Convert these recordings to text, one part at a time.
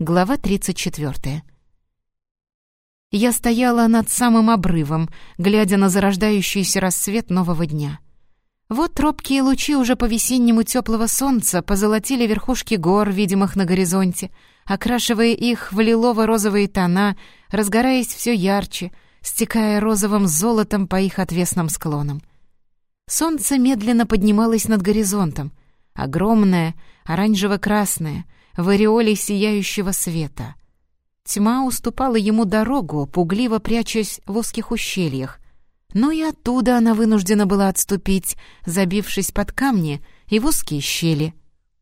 Глава 34. Я стояла над самым обрывом, глядя на зарождающийся рассвет нового дня. Вот робкие лучи уже по-весеннему теплого солнца позолотили верхушки гор, видимых на горизонте, окрашивая их в лилово-розовые тона, разгораясь все ярче, стекая розовым золотом по их отвесным склонам. Солнце медленно поднималось над горизонтом, огромное, оранжево-красное, в ореоле сияющего света. Тьма уступала ему дорогу, пугливо прячась в узких ущельях, но и оттуда она вынуждена была отступить, забившись под камни и в узкие щели.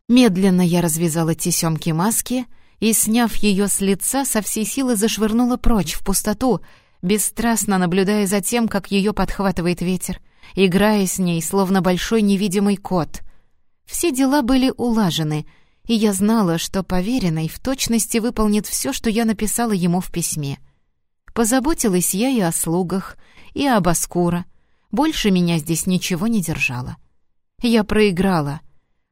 Медленно я развязала тесемки маски и, сняв ее с лица, со всей силы зашвырнула прочь в пустоту, бесстрастно наблюдая за тем, как ее подхватывает ветер, играя с ней, словно большой невидимый кот. Все дела были улажены — и я знала, что поверенный в точности выполнит все, что я написала ему в письме. Позаботилась я и о слугах, и об Аскура. Больше меня здесь ничего не держало. Я проиграла.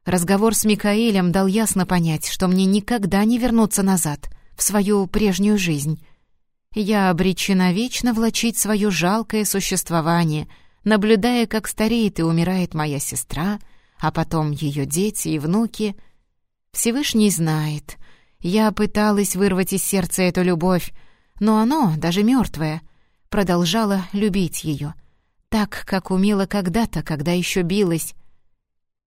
Разговор с Микаэлем дал ясно понять, что мне никогда не вернуться назад, в свою прежнюю жизнь. Я обречена вечно влачить свое жалкое существование, наблюдая, как стареет и умирает моя сестра, а потом ее дети и внуки — Всевышний знает. Я пыталась вырвать из сердца эту любовь, но оно, даже мертвое, продолжало любить ее. Так, как умела когда-то, когда еще билась.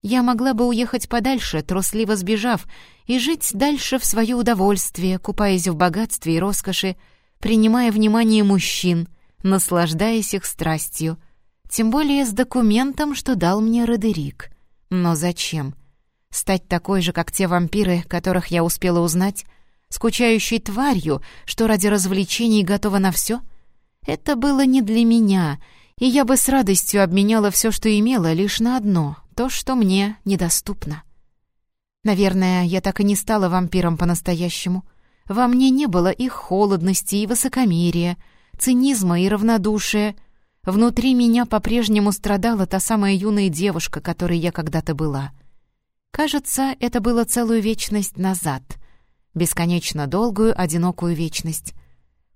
Я могла бы уехать подальше, трусливо сбежав, и жить дальше в свое удовольствие, купаясь в богатстве и роскоши, принимая внимание мужчин, наслаждаясь их страстью. Тем более с документом, что дал мне Родерик. Но зачем? — Стать такой же, как те вампиры, которых я успела узнать? Скучающей тварью, что ради развлечений готова на все? Это было не для меня, и я бы с радостью обменяла все, что имела, лишь на одно — то, что мне недоступно. Наверное, я так и не стала вампиром по-настоящему. Во мне не было их холодности и высокомерия, цинизма и равнодушия. Внутри меня по-прежнему страдала та самая юная девушка, которой я когда-то была — Кажется, это было целую вечность назад. Бесконечно долгую, одинокую вечность.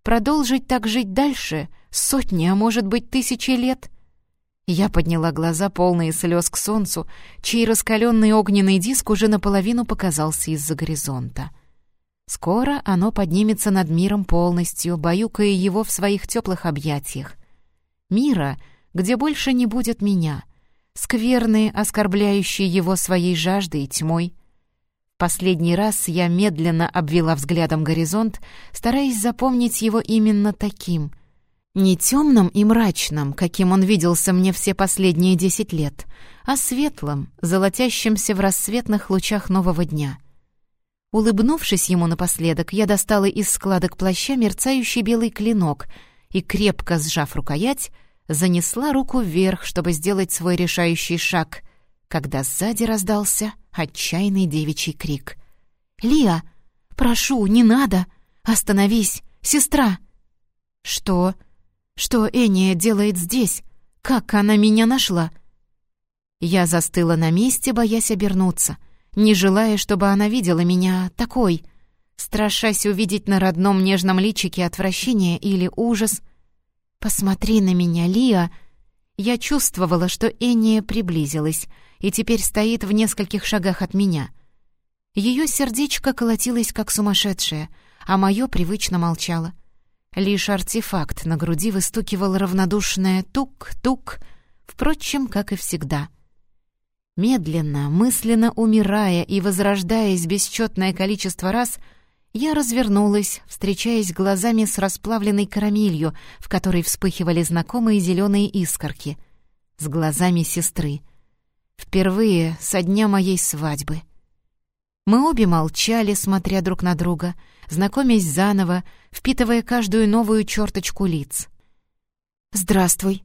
Продолжить так жить дальше сотни, а может быть, тысячи лет? Я подняла глаза, полные слез к солнцу, чей раскаленный огненный диск уже наполовину показался из-за горизонта. Скоро оно поднимется над миром полностью, баюкая его в своих теплых объятиях. Мира, где больше не будет меня — скверные, оскорбляющие его своей жаждой и тьмой. Последний раз я медленно обвела взглядом горизонт, стараясь запомнить его именно таким. Не темным и мрачным, каким он виделся мне все последние десять лет, а светлым, золотящимся в рассветных лучах нового дня. Улыбнувшись ему напоследок, я достала из складок плаща мерцающий белый клинок и, крепко сжав рукоять, занесла руку вверх, чтобы сделать свой решающий шаг, когда сзади раздался отчаянный девичий крик. «Лия, прошу, не надо! Остановись, сестра!» «Что? Что Эния делает здесь? Как она меня нашла?» Я застыла на месте, боясь обернуться, не желая, чтобы она видела меня такой, страшась увидеть на родном нежном личике отвращение или ужас, «Посмотри на меня, Лия!» Я чувствовала, что Энния приблизилась и теперь стоит в нескольких шагах от меня. Ее сердечко колотилось, как сумасшедшее, а мое привычно молчало. Лишь артефакт на груди выстукивал равнодушное «тук-тук», впрочем, как и всегда. Медленно, мысленно умирая и возрождаясь бесчетное количество раз — я развернулась, встречаясь глазами с расплавленной карамелью, в которой вспыхивали знакомые зеленые искорки. С глазами сестры. Впервые со дня моей свадьбы. Мы обе молчали, смотря друг на друга, знакомясь заново, впитывая каждую новую черточку лиц. «Здравствуй».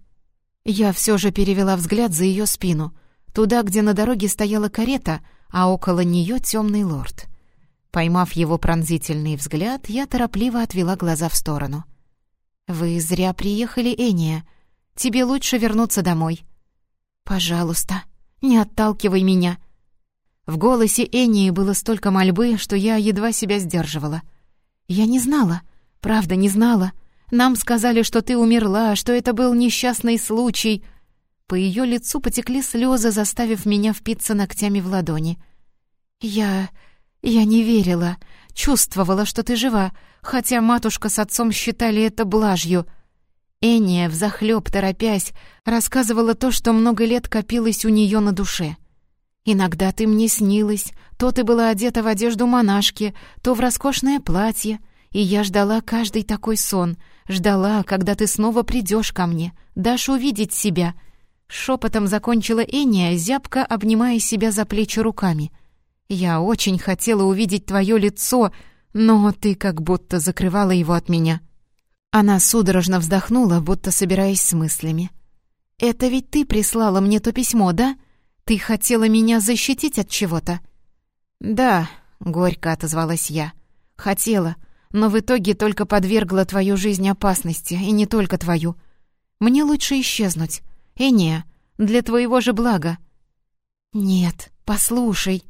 Я все же перевела взгляд за ее спину, туда, где на дороге стояла карета, а около нее темный лорд. Поймав его пронзительный взгляд, я торопливо отвела глаза в сторону. «Вы зря приехали, Эния. Тебе лучше вернуться домой». «Пожалуйста, не отталкивай меня». В голосе Энии было столько мольбы, что я едва себя сдерживала. «Я не знала, правда не знала. Нам сказали, что ты умерла, что это был несчастный случай». По ее лицу потекли слезы, заставив меня впиться ногтями в ладони. «Я... я не верила, чувствовала, что ты жива, хотя матушка с отцом считали это блажью». Эния, взахлёб торопясь, рассказывала то, что много лет копилось у нее на душе. «Иногда ты мне снилась, то ты была одета в одежду монашки, то в роскошное платье, и я ждала каждый такой сон, ждала, когда ты снова придешь ко мне, дашь увидеть себя». Шепотом закончила Эния, зябко обнимая себя за плечи руками. «Я очень хотела увидеть твое лицо, но ты как будто закрывала его от меня». Она судорожно вздохнула, будто собираясь с мыслями. «Это ведь ты прислала мне то письмо, да? Ты хотела меня защитить от чего-то?» «Да», — горько отозвалась я. «Хотела, но в итоге только подвергла твою жизнь опасности, и не только твою. Мне лучше исчезнуть. Эния, для твоего же блага». «Нет, послушай»,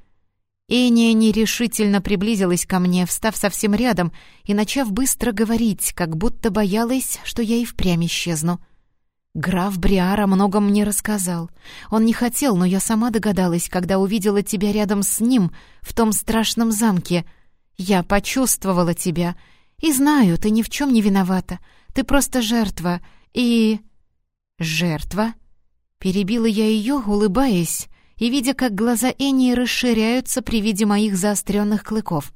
Эния нерешительно приблизилась ко мне, встав совсем рядом и начав быстро говорить, как будто боялась, что я и впрямь исчезну. «Граф Бриар о многом мне рассказал. Он не хотел, но я сама догадалась, когда увидела тебя рядом с ним в том страшном замке. Я почувствовала тебя. И знаю, ты ни в чем не виновата. Ты просто жертва. И...» «Жертва?» Перебила я ее, улыбаясь, и видя, как глаза Энии расширяются при виде моих заостренных клыков.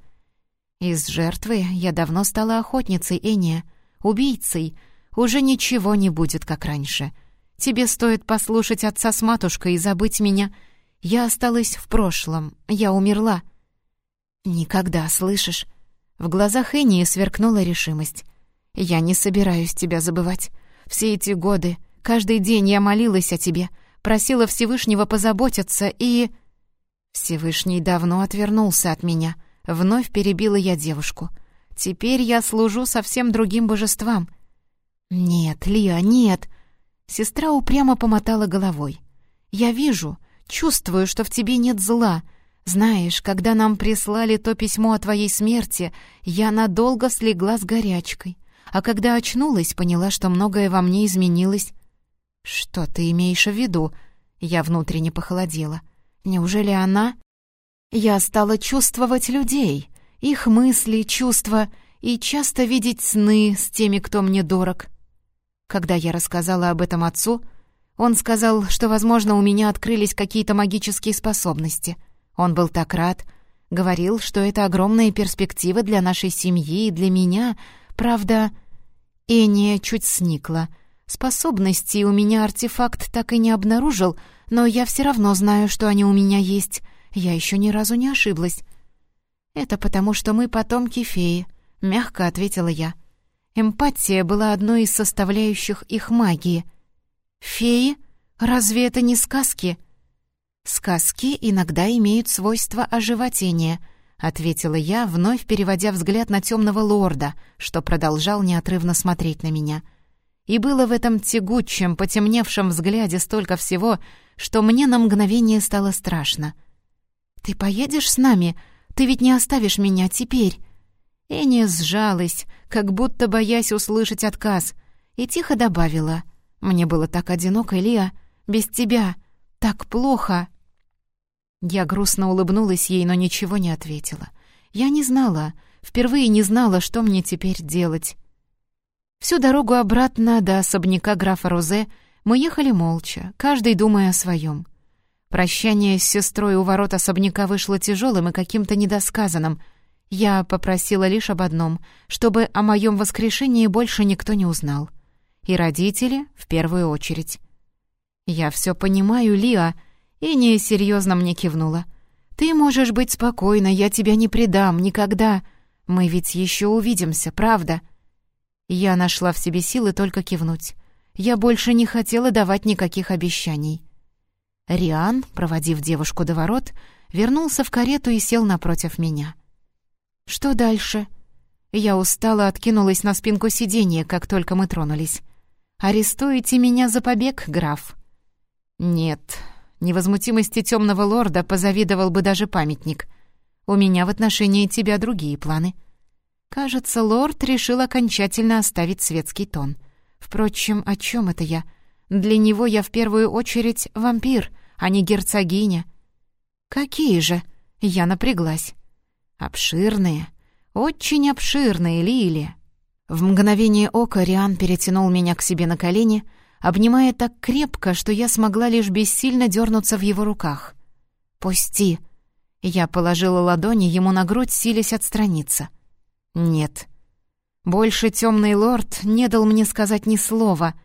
Из жертвы я давно стала охотницей, Эния, убийцей. Уже ничего не будет, как раньше. Тебе стоит послушать отца с матушкой и забыть меня. Я осталась в прошлом, я умерла. Никогда, слышишь? В глазах Энии сверкнула решимость. Я не собираюсь тебя забывать. Все эти годы, каждый день я молилась о тебе — просила Всевышнего позаботиться и... Всевышний давно отвернулся от меня. Вновь перебила я девушку. Теперь я служу совсем другим божествам. Нет, Лия, нет. Сестра упрямо помотала головой. Я вижу, чувствую, что в тебе нет зла. Знаешь, когда нам прислали то письмо о твоей смерти, я надолго слегла с горячкой. А когда очнулась, поняла, что многое во мне изменилось. «Что ты имеешь в виду?» Я внутренне похолодела. «Неужели она...» Я стала чувствовать людей, их мысли, чувства, и часто видеть сны с теми, кто мне дорог. Когда я рассказала об этом отцу, он сказал, что, возможно, у меня открылись какие-то магические способности. Он был так рад, говорил, что это огромные перспективы для нашей семьи и для меня. Правда, Эния чуть сникла — Способностей у меня артефакт так и не обнаружил, но я все равно знаю, что они у меня есть. Я еще ни разу не ошиблась. «Это потому, что мы потомки феи», — мягко ответила я. Эмпатия была одной из составляющих их магии. «Феи? Разве это не сказки?» «Сказки иногда имеют свойство оживотения», — ответила я, вновь переводя взгляд на темного лорда, что продолжал неотрывно смотреть на меня — и было в этом тягучем, потемневшем взгляде столько всего, что мне на мгновение стало страшно. «Ты поедешь с нами? Ты ведь не оставишь меня теперь?» Эня сжалась, как будто боясь услышать отказ, и тихо добавила. «Мне было так одиноко, Лия, без тебя, так плохо». Я грустно улыбнулась ей, но ничего не ответила. Я не знала, впервые не знала, что мне теперь делать. Всю дорогу обратно до особняка графа Розе мы ехали молча, каждый думая о своем. Прощание с сестрой у ворот особняка вышло тяжелым и каким-то недосказанным. Я попросила лишь об одном, чтобы о моем воскрешении больше никто не узнал. И родители в первую очередь. «Я все понимаю, Лиа», и не серьезно мне кивнула. «Ты можешь быть спокойна, я тебя не предам, никогда. Мы ведь еще увидимся, правда?» Я нашла в себе силы только кивнуть. Я больше не хотела давать никаких обещаний. Риан, проводив девушку до ворот, вернулся в карету и сел напротив меня. «Что дальше?» Я устало откинулась на спинку сиденья, как только мы тронулись. «Арестуете меня за побег, граф?» «Нет», Невозмутимости темного лорда позавидовал бы даже памятник. У меня в отношении тебя другие планы. Кажется, лорд решил окончательно оставить светский тон. Впрочем, о чем это я? Для него я в первую очередь вампир, а не герцогиня. Какие же? Я напряглась. Обширные, очень обширные, Лилия. В мгновение ока Риан перетянул меня к себе на колени, обнимая так крепко, что я смогла лишь бессильно дернуться в его руках. «Пусти!» Я положила ладони ему на грудь, силясь отстраниться. «Нет». Больше темный лорд не дал мне сказать ни слова,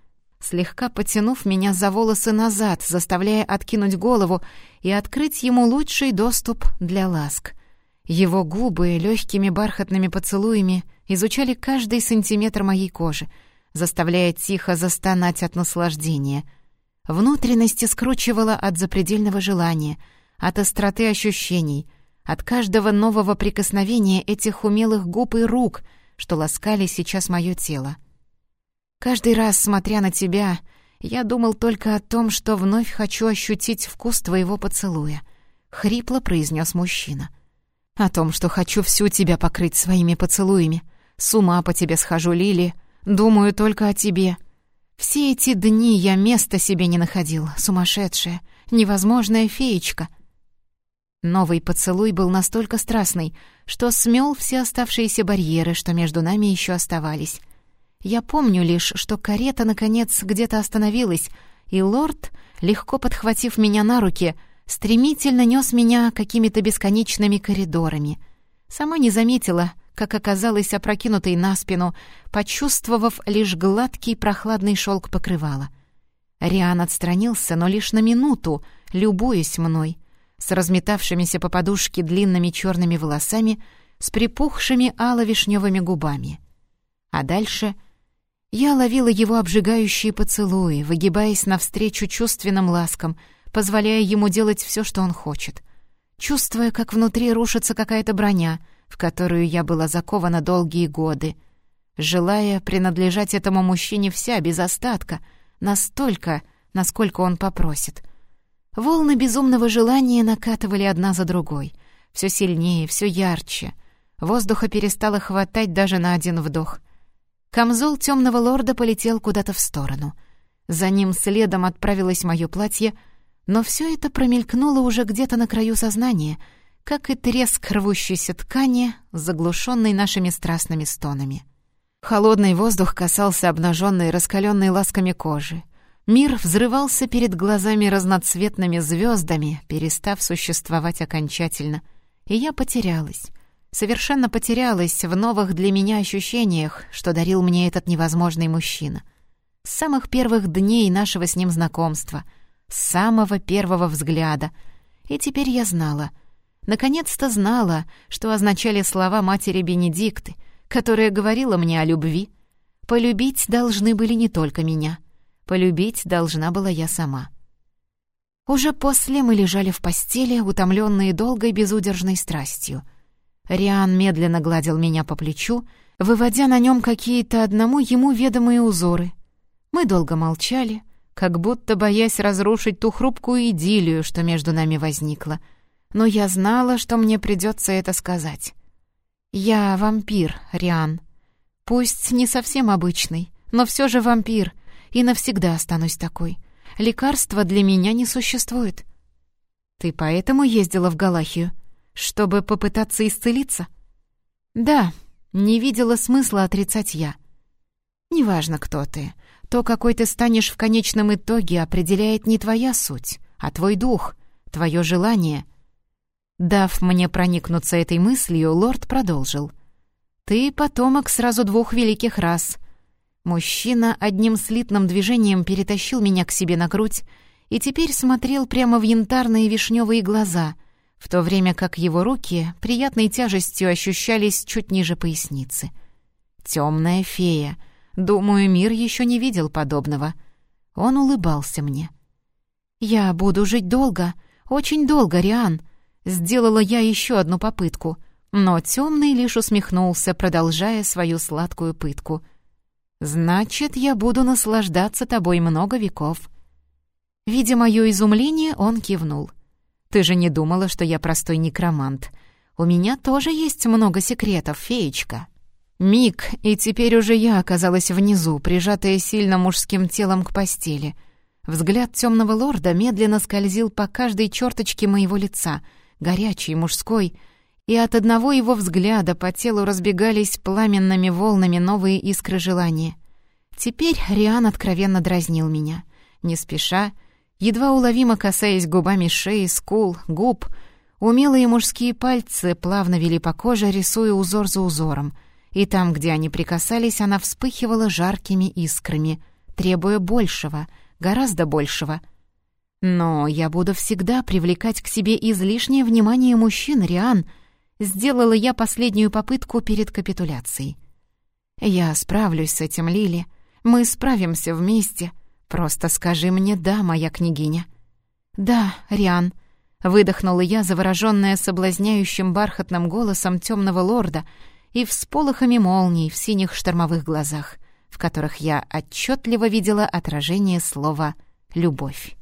слегка потянув меня за волосы назад, заставляя откинуть голову и открыть ему лучший доступ для ласк. Его губы легкими бархатными поцелуями изучали каждый сантиметр моей кожи, заставляя тихо застонать от наслаждения. Внутренности скручивало от запредельного желания, от остроты ощущений, от каждого нового прикосновения этих умелых губ и рук, что ласкали сейчас мое тело. Каждый раз, смотря на тебя, я думал только о том, что вновь хочу ощутить вкус твоего поцелуя, — хрипло произнес мужчина. О том, что хочу всю тебя покрыть своими поцелуями. С ума по тебе схожу, Лили, думаю только о тебе. Все эти дни я места себе не находил, сумасшедшая, невозможная феечка — Новый поцелуй был настолько страстный, что смел все оставшиеся барьеры, что между нами еще оставались. Я помню лишь, что карета, наконец, где-то остановилась, и лорд, легко подхватив меня на руки, стремительно нес меня какими-то бесконечными коридорами. Сама не заметила, как оказалась опрокинутой на спину, почувствовав лишь гладкий прохладный шелк покрывала. Риан отстранился, но лишь на минуту, любуясь мной с разметавшимися по подушке длинными черными волосами, с припухшими ало-вишневыми губами. А дальше я ловила его обжигающие поцелуи, выгибаясь навстречу чувственным ласкам, позволяя ему делать все, что он хочет. Чувствуя, как внутри рушится какая-то броня, в которую я была закована долгие годы, желая принадлежать этому мужчине вся, без остатка, настолько, насколько он попросит — Волны безумного желания накатывали одна за другой. Все сильнее, все ярче. Воздуха перестало хватать даже на один вдох. Камзол темного лорда полетел куда-то в сторону. За ним следом отправилось мое платье, но все это промелькнуло уже где-то на краю сознания, как и треск рвущейся ткани, заглушенной нашими страстными стонами. Холодный воздух касался обнаженной, раскаленной ласками кожи. Мир взрывался перед глазами разноцветными звездами, перестав существовать окончательно. И я потерялась. Совершенно потерялась в новых для меня ощущениях, что дарил мне этот невозможный мужчина. С самых первых дней нашего с ним знакомства, с самого первого взгляда. И теперь я знала. Наконец-то знала, что означали слова матери Бенедикты, которая говорила мне о любви. Полюбить должны были не только меня — Полюбить должна была я сама. Уже после мы лежали в постели, утомленные долгой безудержной страстью. Риан медленно гладил меня по плечу, выводя на нем какие-то одному ему ведомые узоры. Мы долго молчали, как будто боясь разрушить ту хрупкую идиллию, что между нами возникла. Но я знала, что мне придется это сказать. «Я вампир, Риан. Пусть не совсем обычный, но все же вампир, и навсегда останусь такой. Лекарства для меня не существует. Ты поэтому ездила в Галахию? Чтобы попытаться исцелиться? Да, не видела смысла отрицать я. Неважно, кто ты. То, какой ты станешь в конечном итоге, определяет не твоя суть, а твой дух, твое желание. Дав мне проникнуться этой мыслью, лорд продолжил. «Ты потомок сразу двух великих рас, Мужчина одним слитным движением перетащил меня к себе на грудь и теперь смотрел прямо в янтарные вишневые глаза, в то время как его руки приятной тяжестью ощущались чуть ниже поясницы. Темная фея. Думаю, мир еще не видел подобного. Он улыбался мне. «Я буду жить долго, очень долго, Риан», Сделала я еще одну попытку, но темный лишь усмехнулся, продолжая свою сладкую пытку — Значит, я буду наслаждаться тобой много веков. Видя мое изумление, он кивнул. «Ты же не думала, что я простой некромант. У меня тоже есть много секретов, феечка». Миг, и теперь уже я оказалась внизу, прижатая сильно мужским телом к постели. Взгляд темного лорда медленно скользил по каждой черточке моего лица, горячий, мужской, и от одного его взгляда по телу разбегались пламенными волнами новые искры желания. Теперь Риан откровенно дразнил меня. Не спеша, едва уловимо касаясь губами шеи, скул, губ, умелые мужские пальцы плавно вели по коже, рисуя узор за узором — и там, где они прикасались, она вспыхивала жаркими искрами, требуя большего, гораздо большего. «Но я буду всегда привлекать к себе излишнее внимание мужчин, Риан», сделала я последнюю попытку перед капитуляцией. «Я справлюсь с этим, Лили. Мы справимся вместе. Просто скажи мне «да», моя княгиня». «Да, Риан», — выдохнула я, заворожённая соблазняющим бархатным голосом темного лорда — и всполохами молний в синих штормовых глазах, в которых я отчетливо видела отражение слова «любовь».